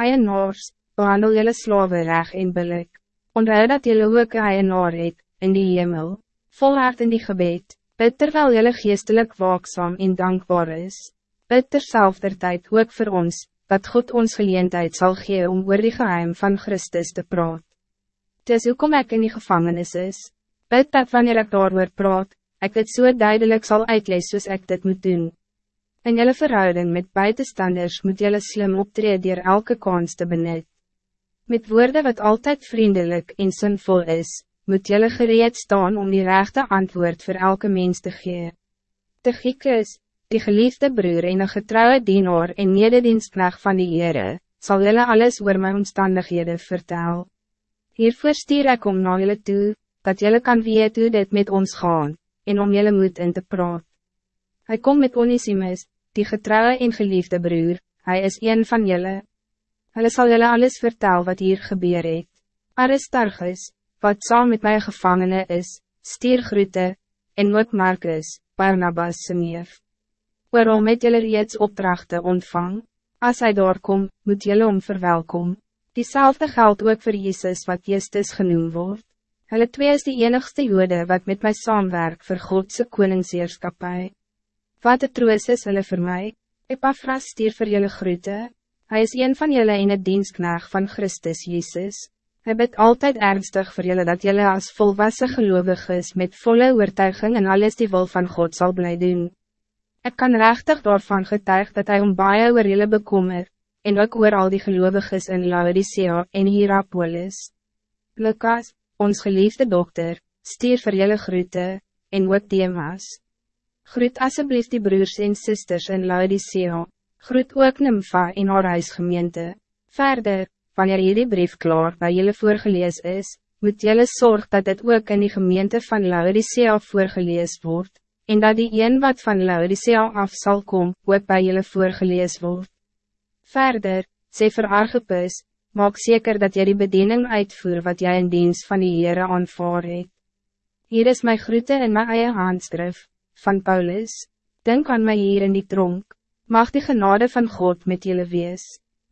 Eienaars, behandel jylle slawe reg en billik. Onthou dat jylle ook eienaar het, in die hemel. Volhard in die gebed, bid terwijl jylle geestelijk waakzaam en dankbaar is. Bid terzelfde tijd ook voor ons, dat God ons geleentheid zal geven om oor die geheim van Christus te praat. Dis hoekom ek in die gevangenis is. Bid dat wanneer ek daar praat, ek het so duidelijk zal uitlees soos ek dit moet doen. In jelle verhouding met buitenstanders moet jelle slim optreden dier elke kans te benut. Met woorden wat altijd vriendelijk en zinvol is, moet jelle gereed staan om die rechte antwoord voor elke mens te geven. De Giekes, die geliefde broer en een getrouwe dienaar en mededienstknecht van die Heere, zal jelle alles oor my omstandighede vertel. Hiervoor stier ek om na jelle toe, dat jelle kan weet hoe dit met ons gaan, en om jelle moed in te praat. Hij komt met Onesimus, die getrouwe en geliefde broer, hij is een van jullie. Hulle sal julle alles vertel wat hier gebeur het. Aristarchus, wat saam met my gevangene is, stier groete, en ook Marcus, Barnabas se neef. Waarom het julle reeds opdrachten ontvang? Als hij doorkom, moet julle om verwelkom. Diezelfde geldt ook voor Jezus wat Justus genoemd wordt. Hulle twee is die enigste jode wat met my saamwerk vir Godse koningsheerskapie. Wat het troos is hulle vir my? Epaphras stier vir julle groete. Hij is een van jullie in het dienstknaag van Christus Jezus. Hij bid altijd ernstig voor jullie dat jullie als volwassen gelovig is met volle oortuiging en alles die wil van God zal blij doen. Ik kan rechtig daarvan getuig dat hij om baie oor jullie bekommer, en ook oor al die gelovigen in Laodicea en Hierapolis. Lucas, ons geliefde dokter, stier vir jullie groete, en ook Demas. Groet alsjeblieft die broers en zusters in Laodicea. Groet ook Nympha en haar huisgemeente. Verder, wanneer jullie brief klaar bij jullie voorgelees is, moet jullie zorg dat het ook in die gemeente van Laodicea voorgelees wordt, en dat die een wat van Laodicea af zal komen, ook bij jullie voorgelees wordt. Verder, sê vir Archipus, maak zeker dat jy die bediening uitvoer wat jij in dienst van die Heere aanvaar het. Hier is mijn groete in mijn eie handskrif, van Paulus, denk aan mij hier in die tronk, mag die genade van God met jullie wees.